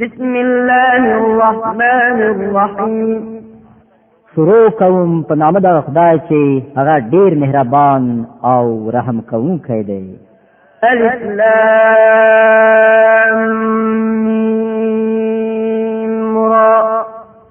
بسم الله الرحمن الرحیم شروع کوم په نام د خدای چې هغه ډیر مهربان او رحم کوونکی دی الف لام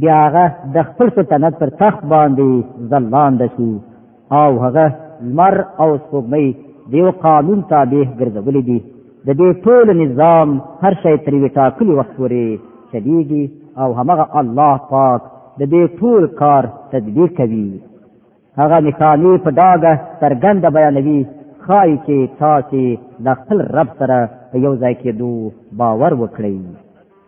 بیا هغه د خپل سلطنت پر تخت باندې ځلاند شي او هغه لمر او سپوږمۍ د یو قانون تابع ګرځولې دي د دې ټول نظام هر شی تر یو ټاکلي وخت پورې چلیږي او همغه الله پاک د دې ټول کار تدبیر کوي هغه نښانې په ډاګه څرګنده بیانوي ښایي چې تاسې د خپل رب سره په یو ځای کېدو باور وکړئ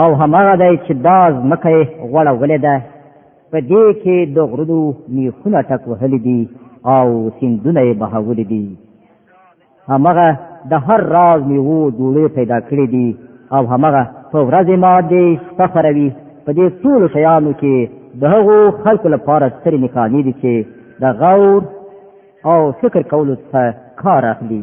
او همغه دی چې دا ځمکه یې غوړولې ده په دې کې د غرونو میخونه ټک وهلي دي او سیندونه یې بهولي دي همغه د هر راز میوو جوړې پیدا کړې دي او همغه په ورځې ما دې شپه خوروي په دې ټولو شیانو کې د هغو خلکو لپاره سترې نښانې دي چې د غور او فکر کولو څخه کار اخلي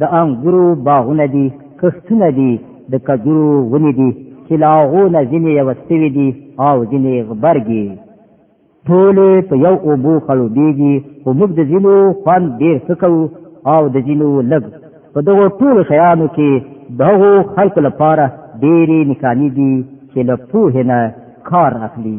د انګورو باغونه دي کښتونه دي د کجورو ونې دي چې له هغو نه ځینې یوه سوي دي او ځینې غبرګې ټولې په یو اوبو خړوبېږي خو موږ د ځینو خوند ډېر ښه کوو او د ځینو لږ په دغو ټولو شیانو کې د هغو خلکو لپاره ډېرې نښانې دي چې له پوهې نه کار اخلي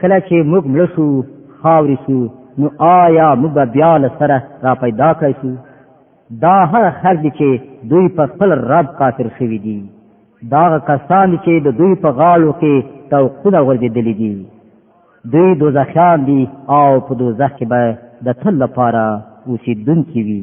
کله چې موږ مړ شو خاورې شو نو آیا موږ به بیا له سره را پیدا کړی شو دا هغه خلک دي چې دوی په خپل رب کافر شوي دي دا هغه کسان دي چې د دوی په غاړو کې توقونه ورځېدلي دي دوی دوزخیان دي او په دوزخ کې به د تل لپاره اوسېدونکي وي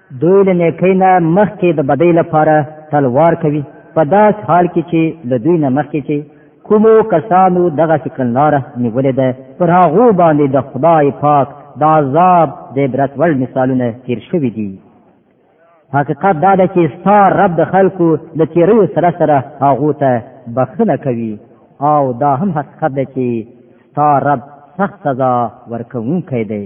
دوی له نیکۍ نه مخکې د بدۍ لپاره تلوار کوي په داس حال کې چې له دوی نه مخکې چې کومو کسانو دغه سکلناره نیولې ده پر هغو باندې د خدای پاک د عذاب د عبرت وړ مثالونه تیر شوي دي حقیقت دا ده چې ستا رب د خلکو له تیریو سره سره هغو ته بخښنه کوي او دا هم حقیقت ده چې ستا رب سخت سزا ورکوونکی دی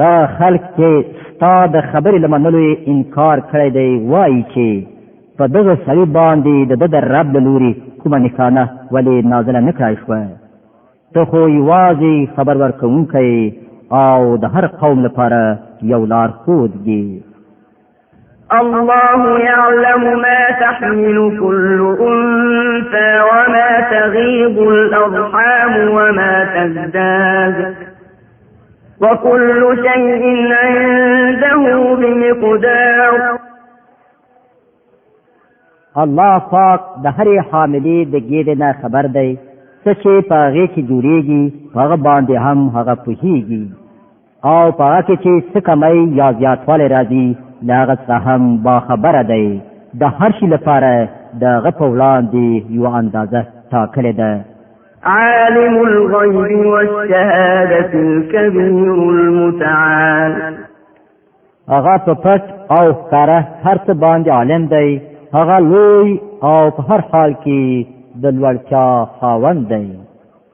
دا خلک چې ستا د خبرې له منلو انکار کړی دی وایي چې په دغه سړي باندې د ده د رب له لوري کومه نښانه ولې نازله نه کړای شوه ته خو یوازې خبر ورکوونکی او د هر قوم لپاره یو لار خود دی الله يعلم ما تحمل كل أنثى وما تغيب الأرحام وما تزداد وكل شيء عنده بمقدار الله پاک د هرې حاملې د ګېډې نه خبر دی څه چې په هغې کې جوړېږي هغه باندې هم هغه پوهېږي او په هغه کې چې څه کمی یا زیاتوالی راځي له هغه څخه هم باخبره دی د هر شي لپاره د هغه په وړاندې یوه اندازه ټاکلې ده عالم الغيب والشهادة الكبير المتعال هغه په پټ او ښکاره هر څه باندې عالم دی هغه لوی او په هر حال کې د لوړتیا خاوند دی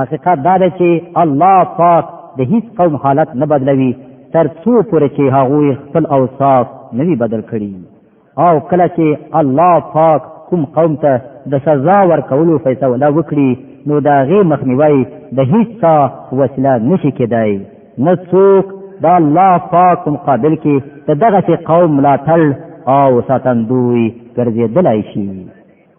حقیقت دا دی چې الله پاک د هیڅ قوم حالت نه بدلوي تر څو پورې چې هغوی خپل اوصاف نه وي بدل کړي او کله چې الله پاک کوم قوم ته د سزا ورکولو فیصله وکړي نو دا غي مخنیوي د هیڅ څه وسیله نشي کېدای نه څوک د الله پاک مقابل کې د دغه قوم ملاتړ او ساتندوی ګرځېدلای شي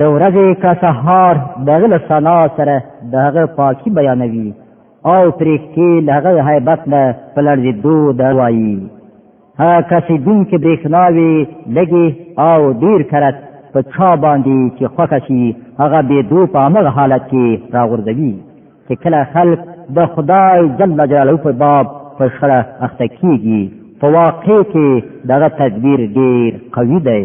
د ورځې که سهار د هغه له سنا سره د هغه پاکي بیانوي او پرېښتې له هغه هیبت نه په لړزېدو د وایي هغه کسېدونکې برېښنا وي لږې او ډېر کرت په چا باندې چې خوښه شي هغه بېدو په همغه حالت کې راغورځوي چې کله خلک د خدای جل جلاله په باب په شخړه اخته کېږي په واقع کې دغه تدبیر ډېر قوي دی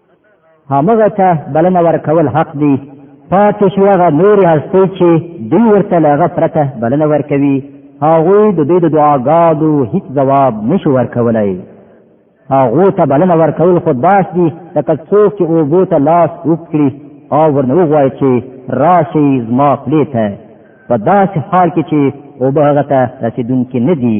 همغه ته بلنه ورکول حق دی پاتې شو هغه نورې هستۍ چې دوی ورته له هغه پرته بلنه ورکوي هغوی د دوی د دعاګانو هیڅ ځواب نشو ورکولی هغو ته بلنه ورکول خو داس دي لکه څوک چې اوبو ته لاس اوږد کړي او ورنه وغواړي چې راشئ زما خولې ته په داسې حال کې چې اوبه هغه ته رسېدونکې نه دي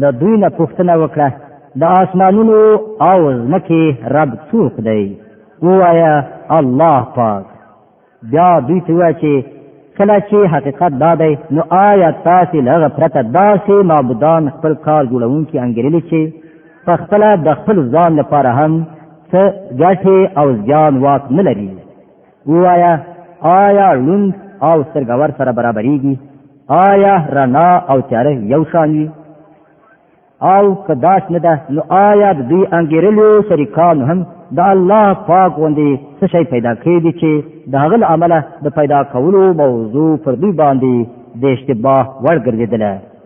له دوی نه پوښتنه وکړه د آسمانونو او ځمکې رب څوک دی ووایه الله پاک بیا دوی ته وایه چې کله چې حقیقت دا دی نو آیا تاسې له هغه پرته داسې معبودان خپل کار جوړونکي انګېرلي چې په خپله د خپل ځان لپاره هم څه ګټې او زیان واک نه لري وایا آیا ړوند او سترګور سره برابرېږي آیا رڼا او تیاره یو شان وي او که داس نه ده نو آیا د دوی انګېرلو شریکان هم د الله پاک غوندې څه شی پیدا کړی دی چې د هغه له امله د پیدا کولو موضوع پر دوی باندې د اشتباه وړ ګرځېدله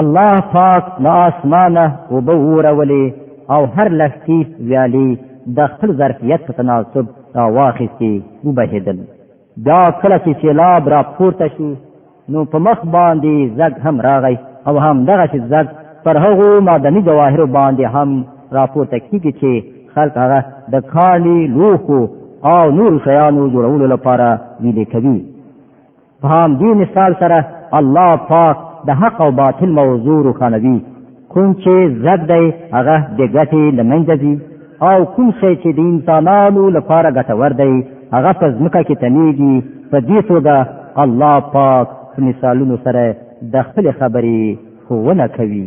الله پاک له اسمانه اوبه وورولې او هر لښتي ویالي د خپل ظرفیت په تناسب راواخیستې وبهېدل بیا کله چې سیلاب راپورته شو نو په مخ باندې زګ هم راغی او هم دغه چې زګ پر هغو معدني جواهرو باندې هم راپورته کیږي چې خلک هغه د کالی لوخو او نور شیانو جوړولو لپاره ویلې کوي په هم دې مثال سره الله پاک د حق او باطل موضوع روښانوي کوم چې زد دی هغه د ګټې لمنځه ځي او کوم شی چې د انسانانو لپاره ګټور دی هغه په ځمکه کې تنیږي په دې توګه الله پاک مثالونو سره د خپل خبرې ښوونه کوي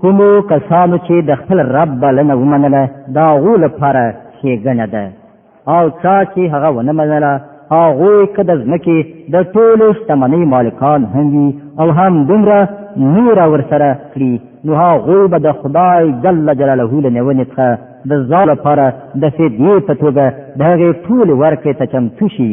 کومو کسانو چې د خپل رب بلنه ومنله د هغو لپاره ښېګڼه ده او چا چې هغه ونه منله هغوی که د ځمکې د ټولو شتمنۍ مالکان هم وي او هم دومره نوره ورسره کړي نو هغوی به د خدای جل جلاله له نیونې څخه د ځان لپاره د فدیې په توګه د هغې ټولې ورکړې ته چمتو شي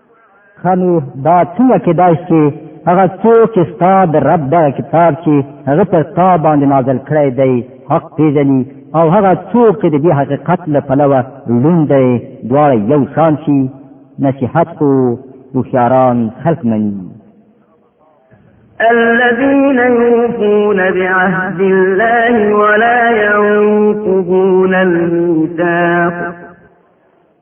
خانو دا څنګه کېدای شي هغه څوک چې ستا د رب دغه کتاب چې هغه پر تا باندې نازل کړی دی حق پیژني او هغه څوک چې د دې حقیقت له پلوه لون دی دواړه یو شان شي نصیحت خو هوښیاران خلق مني الذين يوفون بعهد الله ولا ينقضون الميثاق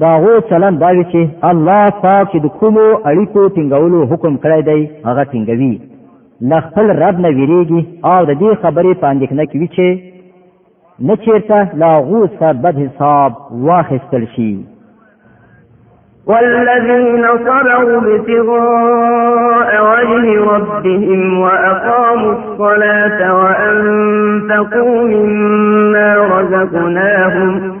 دا غو چلن دا وی چې الله پاک چې د کومو اړیکو ټینګولو حکم کړی دی هغه ټینګوي له خپل رب نه ویریږي او د دې خبرې پاندې کنه کوي چې نه چیرته لا غو سره بد حساب واخیستل شي والذين صبروا ابتغاء وجه ربهم وأقاموا الصلاة وأنفقوا مما رزقناهم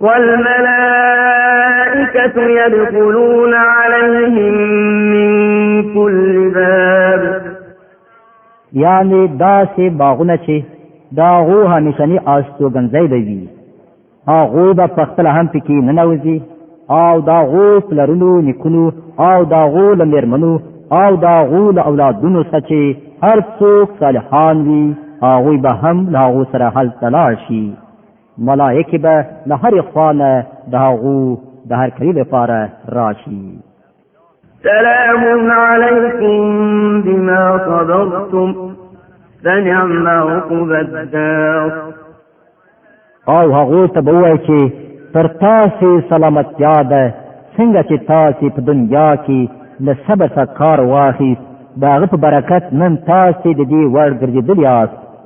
والملائكة يدخلون عليهم من كل باب یعنی داسې باغونه چې دا غو همیشنی آستوګنځی به وي هغوی به په خپل هم پکې ننوځي او دا غو پلرونو نکونو او دا غو له مېرمنو او دا غو له اولادونو سچې هر څوک صالحان وي هغوی به هم له هغو سره هلته لاړ شي ملائکه به له هر خوانه د هغو د هر کلی لپاره راشي سلام علیکم بما صبرتم فنعم عقب الدار او هغه ته به وایي چې پر تاسو سلامتیا ده څنګه چې تاسو په دنیا کې له صبر څخه کار واخیست دا غو په برکت نن تاسو د دې وړ ګرځیدلی یاست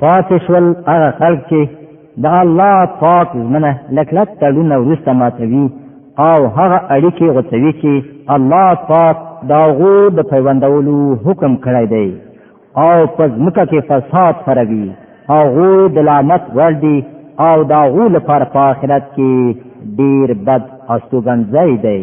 پاتې شول هغه خلک چې د الله پاک ژمنه له کلک تړونه وروسته ماتوي او هغه اړیکې غوڅوي چې الله پاک د هغو د پیوندولو حکم کړی دی او په ځمکه کې فساد خپروي هغو د لعنت وړ دي او د هغو لپاره په آخرت کې ډیر بد استوګنځی دی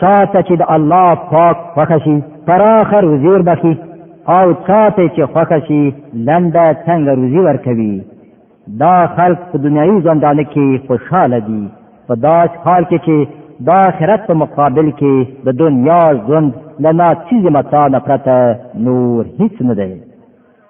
چا ته چې د الله پاک خوښه شي پراخه روزي وربخي او چا ته چې خوښه شي لنډه څنګه روزي ورکوي دا خلق په دنیوي ژوندانه کې خوشحاله دي په داس حال کې چې د آخرت په مقابل کې د دنیا ژوند له ناچیزې متاع نه پرته نور هیڅ نه دی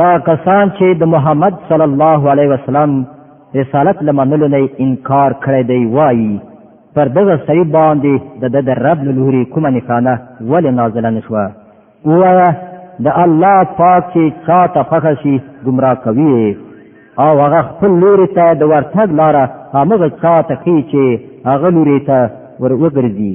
دا کسان چې د محمد صلی الله علیه وسلم رسالت لمنلو نه انکار کړی دی وایي پر دغه سړي باندې د د رب له لوري کومه نښانه ولې نازله نه شوه ووایه د الله پاک چې چا ته خوښه شي ګمراه کوي او هغه خپل لوري ته د ورتګ لاره همغه چا ته ښي چې هغه لوري ته ور وګرځي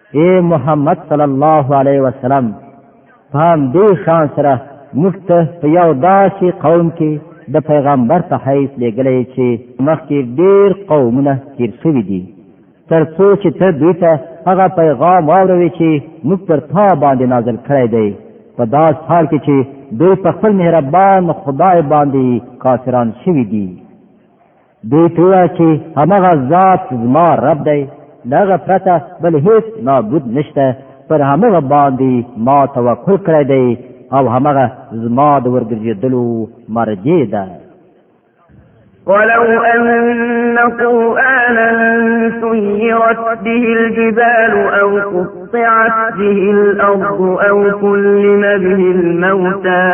اے محمد صلی الله علیه وسلم پام دې شان سره موږ ته په یو داسې قوم کې د پیغمبر په حیث لېږلی چې مخکې ډېر قومونه تیر شوي دي تر څو چې ته دوی ته هغه پیغام واوروي چې موږ پر تا باندې نازل کړی دی په داس حال کې چې دوی په خپل مهربان خدای باندې کافران شوي دي دوی ته چې همغه ذات زما رب دی دغه پرته بل هیڅ معبود نشته پر همغه باندې ما توکل کړی دی او همغه زما د ورګرځېدلو مرجع ده ولو أن قرآنا سيرت به الجبال أو قطعت به الأرض أو كلم به الموتى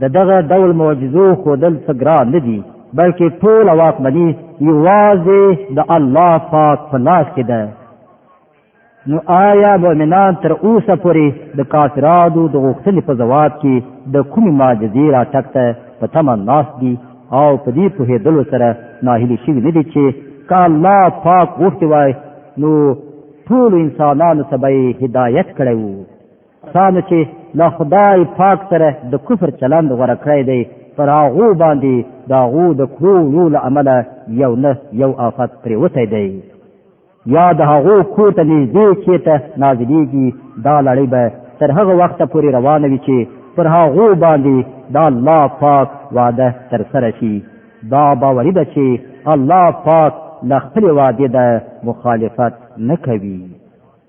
د دغه ډول معجزو خودل څه ګران نه دي بلکې ټول واکمني یوازې د الله پاک په لاس کې ده نو آیا مؤمنان تر اوسه پورې د کافرانو د غوښتنې په ځواب کې د کومې معجزې راتګ ته په تمه ناست دي او په دې پوهېدلو سره ناهیلي شوي نه دي چې که الله پاک غوښتي وای نو ټولو انسانانو ته به یې هدایت کړی وو کسانو چې له خدای پاک سره د کفر چلند غوره کړی دی پر هغو باندې د هغو د کړو وړو له امله یو نه یو آفت پرېوتی دی یا د هغو کور ته نږدې چېرته نازلېږي دا لړۍ به تر هغه وخته پورې روانه وي چې پر هغو باندې د الله پاک وعده ترسره شي دا باوري ده چې الله پاک له خپلې وعدې د مخالفت نه کوي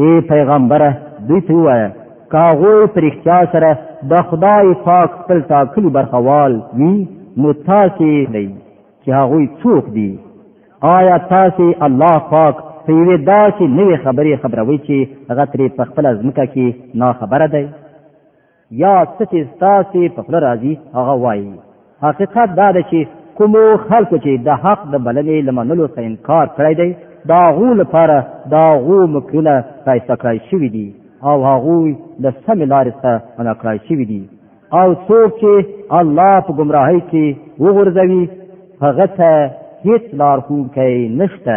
ای پیغمبره دوی ته وایه که هغوی په رښتیا سره د خدای پاک خپل ټاکلي برخوال وي نو تاسې دی چې هغوی څوک دي آیا تاسې الله پاک په یوې داسې نوې خبرې خبروي چې هغه ترې په خپله ځمکه کې ناخبره دی یا څه چې ستاسو په خپل راځي هغه وایي حقیقت دا دی چې کوم خلکو چې د حق د بلنې لمنلو څخه انکار کړی دی دا غو لپاره دا غو مکرونه پیسې کړی شوی دی او هغه د سم لارې څخه منع کړی شوی دی او څوک چې الله په گمراهۍ کې وغورځوي هغه ته هیڅ لار خو کوي نشته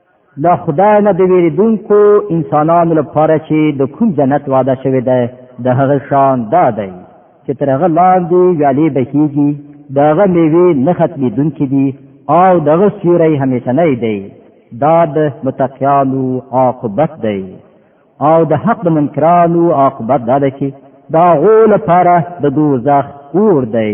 له خدای نه د ویریدونکو انسانانو لپاره چې د کوم جنت وعده شوی دی د هغه شان دا دی چې تر هغه لاندې ویالې بهیږي د هغه میوې نه ختمېدونکې دي او دغه سیوری همیشنی دی دا د متقیانو عاقبت دی او د حق د منکرانو عاقبت دا دی چې دا غو لپاره د دوزخ اور دی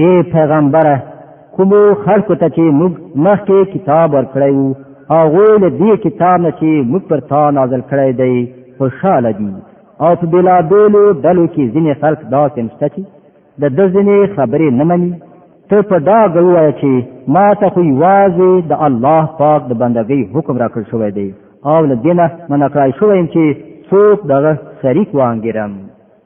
اے پیغمبره کومو خلکو ته چې موږ مخکې کتاب ورکړی وو هغوی له دې کتاب نه چې موږ پر تا نازل کړی دی خوشحاله دي او په بېلابېلو ډلو کې ځینې خلک داسې شته چې د ده ځینې خبرې نه مني ته په ډاګه ووایه چې ما ته خو یوازې د الله پاک د بندګۍ حکم راکړل شوی دی او له دې نه منع کړای شوی یم چې څوک دغه شریک وانګېرم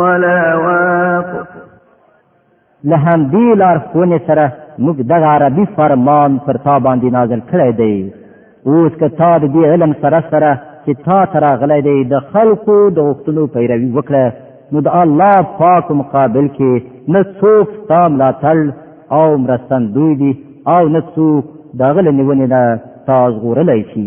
ولا واق له همدې لارښوونې سره موږ دغه عربي فرمان پر تا باندې نازل کړی دی اوس که تا د دې علم سره سره چې تا ته راغلی دی د خلکو د غوښتنو پیروي وکړه نو د الله پاک مقابل کې نه څوک ستا ملاتړ او مرستندوی دي او نه څوک د هغه له نیونې نه تا ژغورلی شي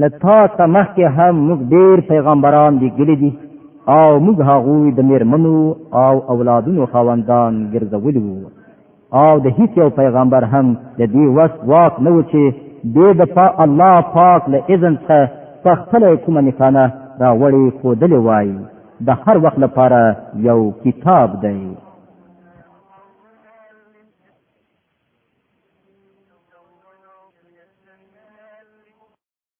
له تا ته مخکې هم موږ ډېر پیغمبران لېږلي دي او موږ هغوی د میرمنو او اولادونو خاوندان ګرځولي وو او د هیڅ یو پیغمبر هم د دې وس واک نه و چې دې د پا الله پاک له اذن څخه په خپله کومه نښانه راوړې ښودلې وای د هر وخت لپاره یو کتاب دی